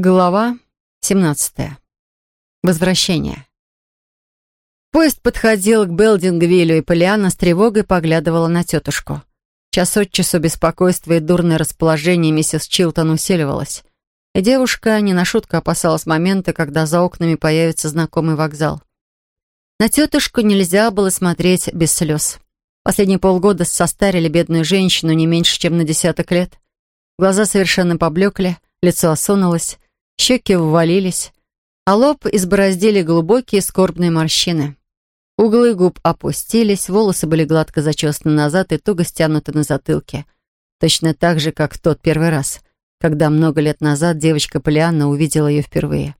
Глава 17. Возвращение. Поезд подходил к Белдингвиллю, и Полиана с тревогой поглядывала на тетушку. Час от часу беспокойство и дурное расположение миссис Чилтон усиливалось. И девушка не на шутку опасалась момента, когда за окнами появится знакомый вокзал. На тетушку нельзя было смотреть без слез. Последние полгода состарили бедную женщину не меньше, чем на десяток лет. Глаза совершенно поблекли, лицо осунулось, щеки ввалились, а лоб избороздили глубокие скорбные морщины. Углы губ опустились, волосы были гладко зачесаны назад и туго стянуты на затылке. Точно так же, как в тот первый раз, когда много лет назад девочка Полианна увидела ее впервые.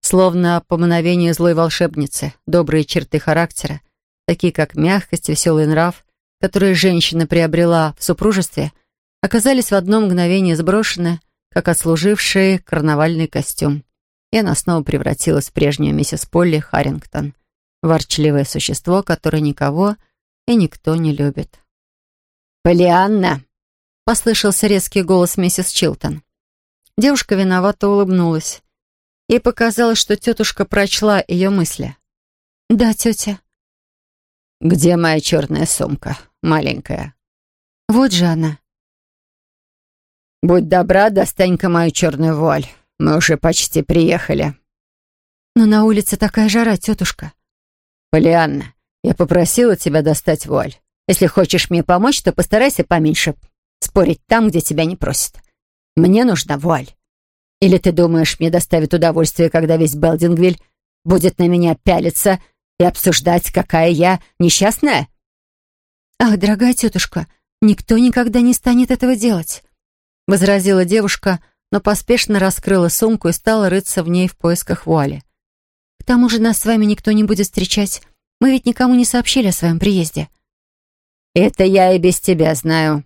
Словно по мановению злой волшебницы, добрые черты характера, такие как мягкость, веселый нрав, которые женщина приобрела в супружестве, оказались в одно мгновение сброшены, как отслуживший карнавальный костюм. И она снова превратилась в прежнюю миссис Полли Харрингтон, ворчливое существо, которое никого и никто не любит. «Полианна!» — послышался резкий голос миссис Чилтон. Девушка виновато улыбнулась. Ей показалось, что тетушка прочла ее мысли. «Да, тетя». «Где моя черная сумка, маленькая?» «Вот же она». «Будь добра, достань-ка мою черную вуаль. Мы уже почти приехали». «Но на улице такая жара, тетушка». «Полианна, я попросила тебя достать вуаль. Если хочешь мне помочь, то постарайся поменьше спорить там, где тебя не просят. Мне нужна вуаль. Или ты думаешь, мне доставит удовольствие, когда весь Белдингвиль будет на меня пялиться и обсуждать, какая я несчастная?» «Ах, дорогая тетушка, никто никогда не станет этого делать возразила девушка, но поспешно раскрыла сумку и стала рыться в ней в поисках вуали. «К тому же нас с вами никто не будет встречать. Мы ведь никому не сообщили о своем приезде». «Это я и без тебя знаю.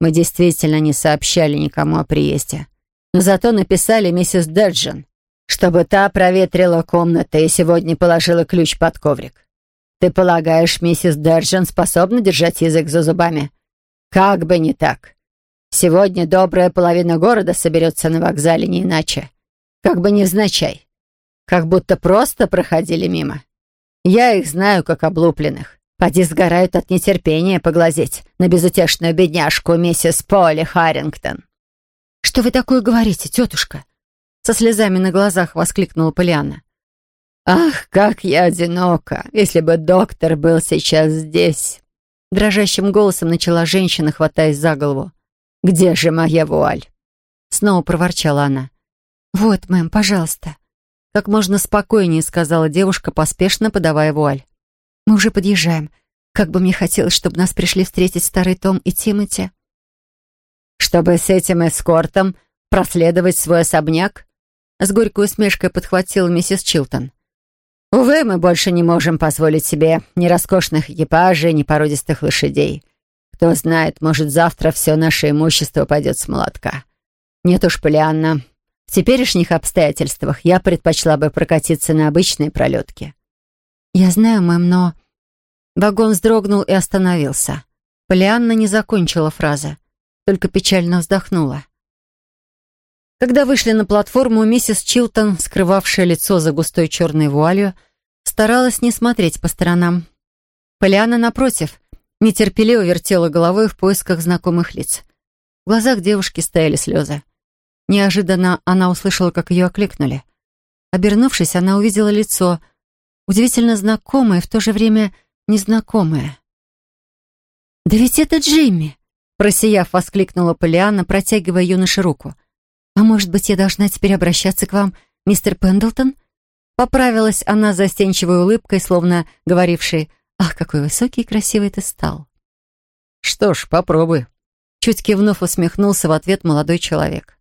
Мы действительно не сообщали никому о приезде. Но зато написали миссис Дэджин, чтобы та проветрила комнаты и сегодня положила ключ под коврик. Ты полагаешь, миссис Дэджин способна держать язык за зубами? Как бы не так. Сегодня добрая половина города соберется на вокзале не иначе. Как бы невзначай. Как будто просто проходили мимо. Я их знаю, как облупленных. Поди сгорают от нетерпения поглазеть на безутешную бедняжку миссис Полли Харрингтон. «Что вы такое говорите, тетушка?» Со слезами на глазах воскликнула Полианна. «Ах, как я одинока! Если бы доктор был сейчас здесь!» Дрожащим голосом начала женщина, хватаясь за голову. «Где же моя вуаль?» Снова проворчала она. «Вот, мэм, пожалуйста». Как можно спокойнее сказала девушка, поспешно подавая вуаль. «Мы уже подъезжаем. Как бы мне хотелось, чтобы нас пришли встретить старый Том и Тимоти». «Чтобы с этим эскортом проследовать свой особняк?» С горькой усмешкой подхватила миссис Чилтон. «Увы, мы больше не можем позволить себе ни роскошных экипажей, ни породистых лошадей. Кто знает, может, завтра все наше имущество пойдет с молотка. Нет уж, Полианна, в теперешних обстоятельствах я предпочла бы прокатиться на обычной пролетке. Я знаю, мэм, но... Вагон вздрогнул и остановился. Полианна не закончила фразы, только печально вздохнула. Когда вышли на платформу, миссис Чилтон, скрывавшая лицо за густой черной вуалью, старалась не смотреть по сторонам. Полианна, напротив, нетерпеливо вертела головой в поисках знакомых лиц. В глазах девушки стояли слезы. Неожиданно она услышала, как ее окликнули. Обернувшись, она увидела лицо, удивительно знакомое, в то же время незнакомое. «Да ведь это Джимми!» Просияв, воскликнула Полианна, протягивая юноше руку. «А может быть, я должна теперь обращаться к вам, мистер Пендлтон?» Поправилась она застенчивой улыбкой, словно говорившей «Ах, какой высокий и красивый ты стал!» «Что ж, попробуй», — чуть кивнув, усмехнулся в ответ молодой человек.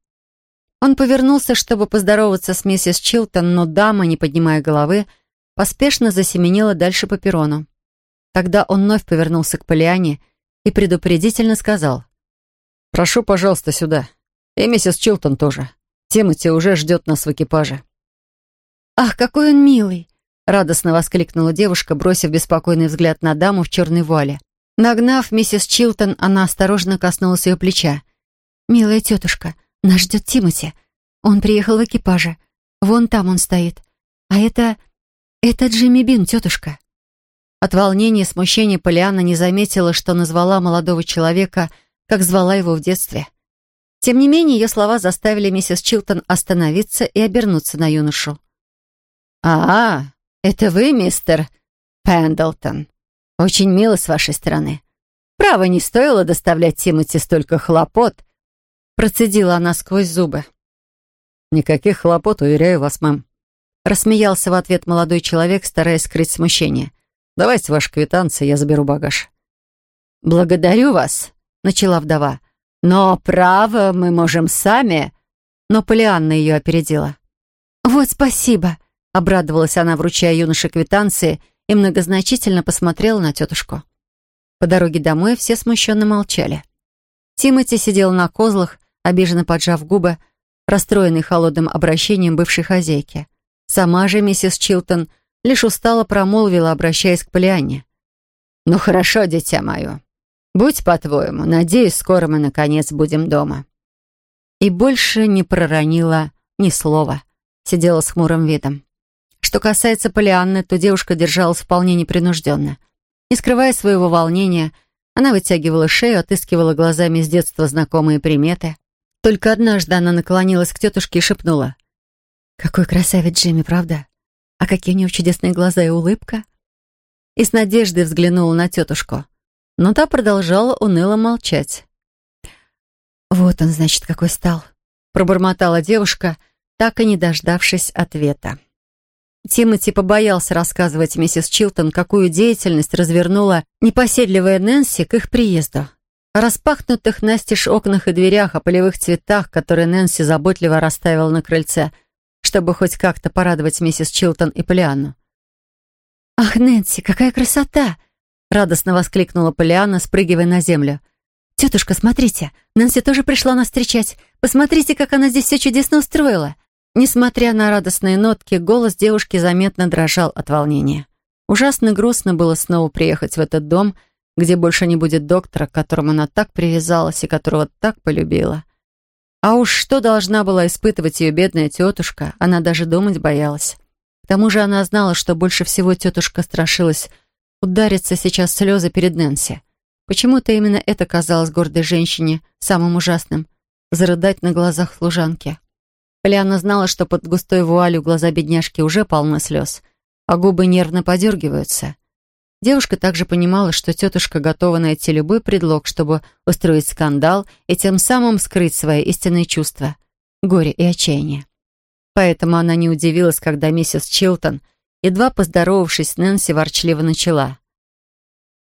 Он повернулся, чтобы поздороваться с миссис Чилтон, но дама, не поднимая головы, поспешно засеменила дальше по перрону. Тогда он вновь повернулся к Полиане и предупредительно сказал. «Прошу, пожалуйста, сюда. И миссис Чилтон тоже. Тимоти уже ждет нас в экипаже». «Ах, какой он милый!» Радостно воскликнула девушка, бросив беспокойный взгляд на даму в черной вуале. Нагнав миссис Чилтон, она осторожно коснулась ее плеча. «Милая тетушка, нас ждет Тимати. Он приехал в экипаже. Вон там он стоит. А это... это Джимми Бин, тетушка». От волнения и смущения Полианна не заметила, что назвала молодого человека, как звала его в детстве. Тем не менее, ее слова заставили миссис Чилтон остановиться и обернуться на юношу. «А, это вы, мистер Пендлтон? Очень мило с вашей стороны. Право, не стоило доставлять Тимоти столько хлопот», процедила она сквозь зубы. «Никаких хлопот, уверяю вас, мэм», рассмеялся в ответ молодой человек, стараясь скрыть смущение. «Давайте ваши квитанции, я заберу багаж». «Благодарю вас», — начала вдова. «Но, право, мы можем сами...» Но Полианна ее опередила. «Вот спасибо», — обрадовалась она, вручая юноше квитанции, и многозначительно посмотрела на тетушку. По дороге домой все смущенно молчали. Тимати сидел на козлах, обиженно поджав губы, расстроенный холодным обращением бывшей хозяйки. Сама же миссис Чилтон лишь устало промолвила, обращаясь к Полианне. «Ну хорошо, дитя мое. Будь по-твоему. Надеюсь, скоро мы, наконец, будем дома». И больше не проронила ни слова. Сидела с хмурым видом. Что касается Полианны, то девушка держалась вполне непринужденно. Не скрывая своего волнения, она вытягивала шею, отыскивала глазами с детства знакомые приметы. Только однажды она наклонилась к тетушке и шепнула. «Какой красавец Джимми, правда? А какие у него чудесные глаза и улыбка!» И с надеждой взглянула на тетушку. Но та продолжала уныло молчать. «Вот он, значит, какой стал», — пробормотала девушка, так и не дождавшись ответа. Тимоти побоялся рассказывать миссис Чилтон, какую деятельность развернула непоседливая Нэнси к их приезду. О распахнутых настежь окнах и дверях, о полевых цветах, которые Нэнси заботливо расставила на крыльце, чтобы хоть как-то порадовать миссис Чилтон и Полианну. «Ах, Нэнси, какая красота!» — радостно воскликнула Полианна, спрыгивая на землю. «Тетушка, смотрите, Нэнси тоже пришла нас встречать. Посмотрите, как она здесь все чудесно устроила». Несмотря на радостные нотки, голос девушки заметно дрожал от волнения. Ужасно грустно было снова приехать в этот дом, где больше не будет доктора, к которому она так привязалась и которого так полюбила. А уж что должна была испытывать ее бедная тетушка, она даже думать боялась. К тому же она знала, что больше всего тетушка страшилась удариться сейчас слезы перед Нэнси. Почему-то именно это казалось гордой женщине самым ужасным — зарыдать на глазах служанки. Полианна знала, что под густой вуалью глаза бедняжки уже полны слез, а губы нервно подергиваются. Девушка также понимала, что тетушка готова найти любой предлог, чтобы устроить скандал и тем самым скрыть свои истинные чувства — горе и отчаяние. Поэтому она не удивилась, когда миссис Чилтон, едва поздоровавшись Нэнси, ворчливо начала.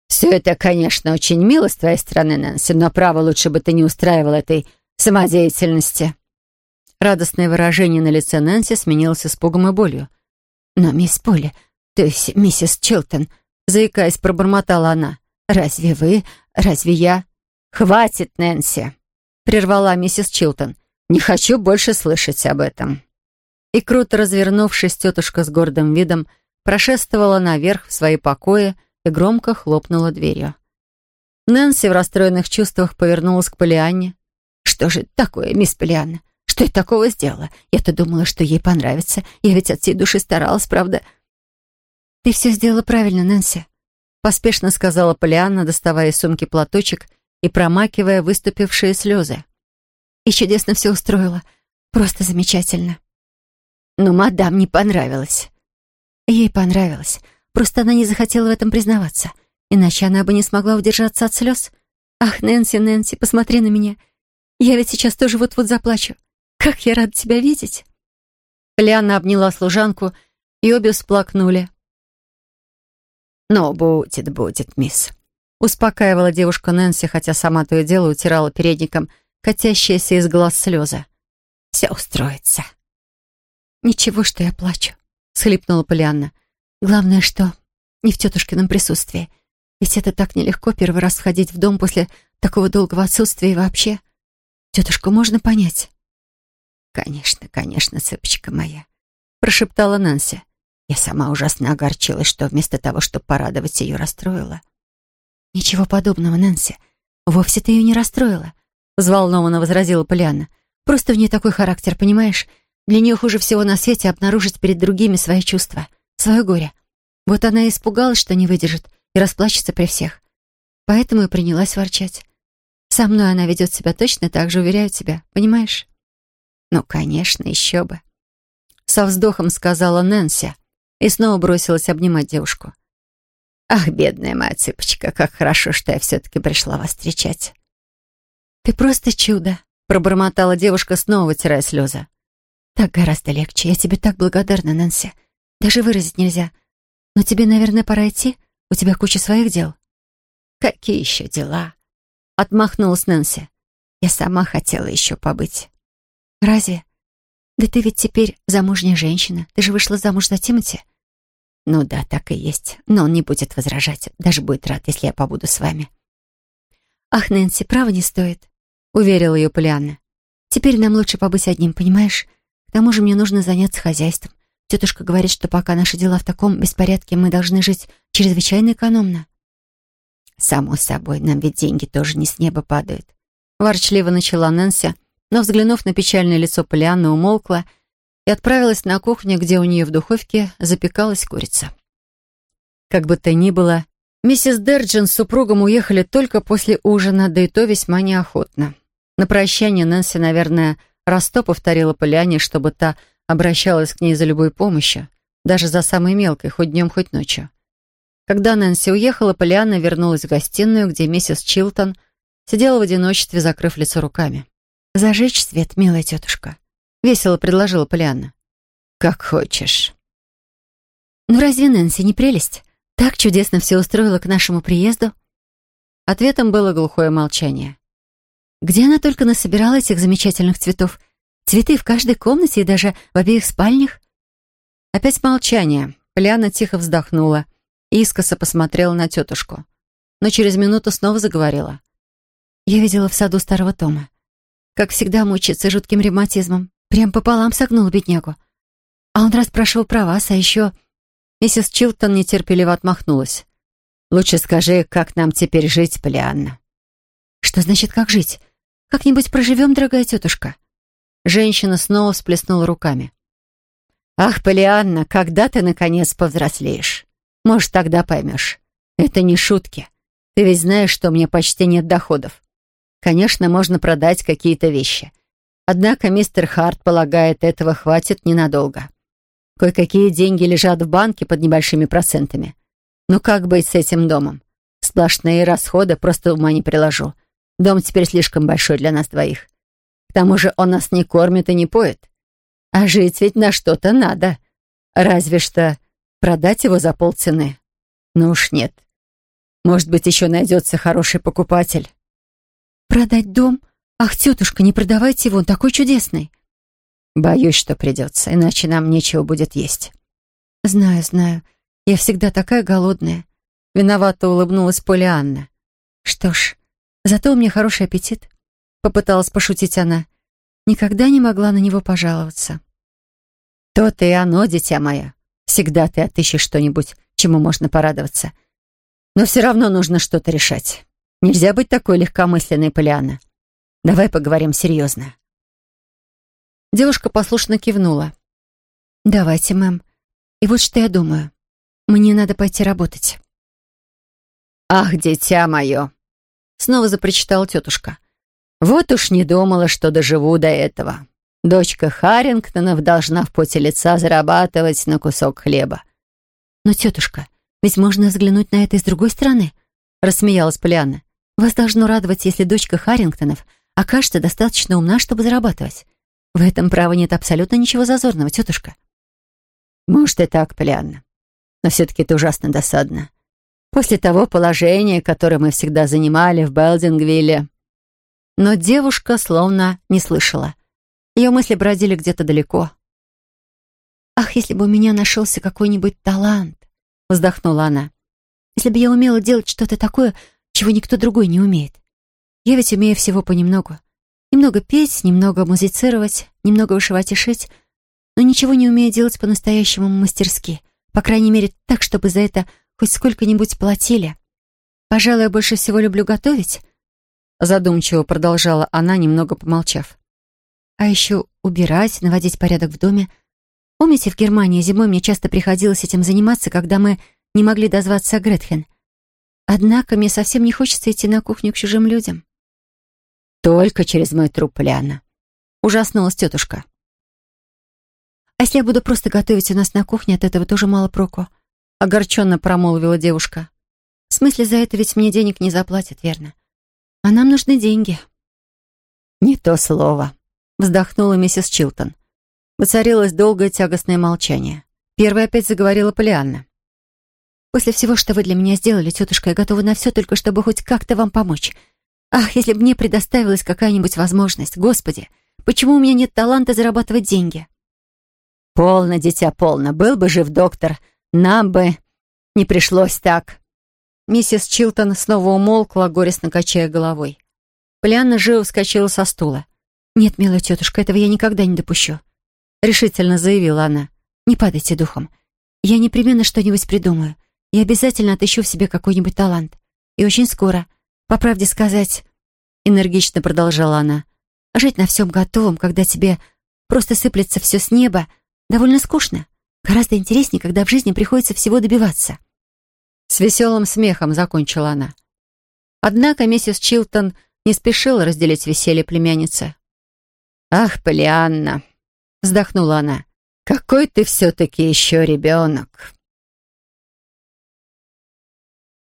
«Все это, конечно, очень мило с твоей стороны, Нэнси, но право лучше бы ты не устраивал этой самодеятельности». Радостное выражение на лице Нэнси сменилось испугом и болью. «Но, мисс Полли, то есть миссис Чилтон, заикаясь, пробормотала она. «Разве вы? Разве я?» «Хватит, Нэнси!» — прервала миссис Чилтон. «Не хочу больше слышать об этом». И круто развернувшись, тетушка с гордым видом прошествовала наверх в свои покои и громко хлопнула дверью. Нэнси в расстроенных чувствах повернулась к Полианне. «Что же такое, мисс Полианна? Что я такого сделала? Я-то думала, что ей понравится. Я ведь от всей души старалась, правда?» «Ты все сделала правильно, Нэнси», — поспешно сказала Полианна, доставая из сумки платочек и промакивая выступившие слезы. «И чудесно все устроила. Просто замечательно». «Но мадам не понравилось». Ей понравилось. Просто она не захотела в этом признаваться. Иначе она бы не смогла удержаться от слез. «Ах, Нэнси, Нэнси, посмотри на меня. Я ведь сейчас тоже вот-вот заплачу. Как я рада тебя видеть!» Лиана обняла служанку, и обе всплакнули. «Ну, будет, будет, мисс», — успокаивала девушка Нэнси, хотя сама то и дело утирала передником катящиеся из глаз слезы. «Все устроится». «Ничего, что я плачу», — схлипнула Полианна. «Главное, что не в тетушкином присутствии. Ведь это так нелегко первый раз входить в дом после такого долгого отсутствия и вообще. Тетушку можно понять». «Конечно, конечно, цыпочка моя», — прошептала Нанси. Я сама ужасно огорчилась, что вместо того, чтобы порадовать ее, расстроила. «Ничего подобного, Нэнси. Вовсе ты ее не расстроила», — взволнованно возразила Полиана. Просто в ней такой характер, понимаешь? Для нее хуже всего на свете обнаружить перед другими свои чувства, свое горе. Вот она и испугалась, что не выдержит и расплачется при всех. Поэтому и принялась ворчать. Со мной она ведет себя точно так же, уверяю тебя, понимаешь? Ну, конечно, еще бы. Со вздохом сказала Нэнси и снова бросилась обнимать девушку. Ах, бедная моя цыпочка, как хорошо, что я все-таки пришла вас встречать. Ты просто чудо, пробормотала девушка, снова вытирая слезы. Так гораздо легче. Я тебе так благодарна, Нэнси. Даже выразить нельзя. Но тебе, наверное, пора идти. У тебя куча своих дел. Какие еще дела? Отмахнулась Нэнси. Я сама хотела еще побыть. Разве? Да ты ведь теперь замужняя женщина. Ты же вышла замуж за Тимати. Ну да, так и есть. Но он не будет возражать. Даже будет рад, если я побуду с вами. Ах, Нэнси, право не стоит, уверила ее Полианна. Теперь нам лучше побыть одним, понимаешь? К тому же мне нужно заняться хозяйством. Тетушка говорит, что пока наши дела в таком беспорядке, мы должны жить чрезвычайно экономно. Само собой, нам ведь деньги тоже не с неба падают. Ворчливо начала Нэнси, но, взглянув на печальное лицо Полианны, умолкла и отправилась на кухню, где у нее в духовке запекалась курица. Как бы то ни было, миссис Дерджин с супругом уехали только после ужина, да и то весьма неохотно. На прощание Нэнси, наверное, раз сто повторила Полиане, чтобы та обращалась к ней за любой помощью, даже за самой мелкой, хоть днем, хоть ночью. Когда Нэнси уехала, Полианна вернулась в гостиную, где миссис Чилтон сидела в одиночестве, закрыв лицо руками. «Зажечь свет, милая тетушка», — весело предложила Полианна. «Как хочешь». «Ну разве Нэнси не прелесть? Так чудесно все устроила к нашему приезду?» Ответом было глухое молчание. «Где она только насобирала этих замечательных цветов? Цветы в каждой комнате и даже в обеих спальнях?» Опять молчание. Полианна тихо вздохнула и искоса посмотрела на тетушку. Но через минуту снова заговорила. «Я видела в саду старого Тома. Как всегда мучается жутким ревматизмом. Прям пополам согнул беднягу. А он расспрашивал про вас, а еще...» Миссис Чилтон нетерпеливо отмахнулась. «Лучше скажи, как нам теперь жить, Полианна?» «Что значит, как жить? Как-нибудь проживем, дорогая тетушка?» Женщина снова всплеснула руками. «Ах, Полианна, когда ты, наконец, повзрослеешь? Может, тогда поймешь. Это не шутки. Ты ведь знаешь, что у меня почти нет доходов. Конечно, можно продать какие-то вещи. Однако мистер Харт полагает, этого хватит ненадолго. Кое-какие деньги лежат в банке под небольшими процентами. Ну как быть с этим домом? Сплошные расходы, просто ума не приложу. Дом теперь слишком большой для нас двоих. К тому же он нас не кормит и не поет. А жить ведь на что-то надо. Разве что продать его за полцены. Ну уж нет. Может быть, еще найдется хороший покупатель. Продать дом? Ах, тетушка, не продавайте его, он такой чудесный. Боюсь, что придется, иначе нам нечего будет есть. Знаю, знаю. Я всегда такая голодная. Виновато улыбнулась Полианна. Что ж, зато у меня хороший аппетит. Попыталась пошутить она. Никогда не могла на него пожаловаться. То-то и оно, дитя мое. Всегда ты отыщешь что-нибудь, чему можно порадоваться. Но все равно нужно что-то решать. Нельзя быть такой легкомысленной, Полиана. Давай поговорим серьезно. Девушка послушно кивнула. «Давайте, мэм. И вот что я думаю. Мне надо пойти работать». «Ах, дитя мое!» Снова запричитала тетушка. Вот уж не думала, что доживу до этого. Дочка Харрингтонов должна в поте лица зарабатывать на кусок хлеба. «Но, тетушка, ведь можно взглянуть на это и с другой стороны», — рассмеялась Полианна. «Вас должно радовать, если дочка Харрингтонов окажется достаточно умна, чтобы зарабатывать. В этом, право, нет абсолютно ничего зазорного, тетушка». «Может, и так, Полианна. Но все-таки это ужасно досадно. После того положения, которое мы всегда занимали в Белдингвилле, но девушка словно не слышала. Ее мысли бродили где-то далеко. «Ах, если бы у меня нашелся какой-нибудь талант!» — вздохнула она. «Если бы я умела делать что-то такое, чего никто другой не умеет. Я ведь умею всего понемногу. Немного петь, немного музицировать, немного вышивать и шить, но ничего не умею делать по-настоящему мастерски. По крайней мере, так, чтобы за это хоть сколько-нибудь платили. Пожалуй, я больше всего люблю готовить, Задумчиво продолжала она, немного помолчав. А еще убирать, наводить порядок в доме. Помните, в Германии зимой мне часто приходилось этим заниматься, когда мы не могли дозваться Гретхен. Однако мне совсем не хочется идти на кухню к чужим людям. Только через мой труп, Ляна. Ужаснулась тетушка. А если я буду просто готовить у нас на кухне, от этого тоже мало проку. Огорченно промолвила девушка. В смысле, за это ведь мне денег не заплатят, верно? А нам нужны деньги. Не то слово. Вздохнула миссис Чилтон. Воцарилось долгое тягостное молчание. Первая опять заговорила Полианна. После всего, что вы для меня сделали, тетушка, я готова на все, только чтобы хоть как-то вам помочь. Ах, если бы мне предоставилась какая-нибудь возможность. Господи, почему у меня нет таланта зарабатывать деньги? Полно, дитя, полно. Был бы жив доктор, нам бы не пришлось так. Миссис Чилтон снова умолкла, горестно качая головой. Полианна живо вскочила со стула. «Нет, милая тетушка, этого я никогда не допущу», — решительно заявила она. «Не падайте духом. Я непременно что-нибудь придумаю. Я обязательно отыщу в себе какой-нибудь талант. И очень скоро. По правде сказать, энергично продолжала она, жить на всем готовом, когда тебе просто сыплется все с неба, довольно скучно. Гораздо интереснее, когда в жизни приходится всего добиваться. С веселым смехом закончила она. Однако миссис Чилтон не спешила разделить веселье племянницы. «Ах, Полианна!» — вздохнула она. «Какой ты все-таки еще ребенок!»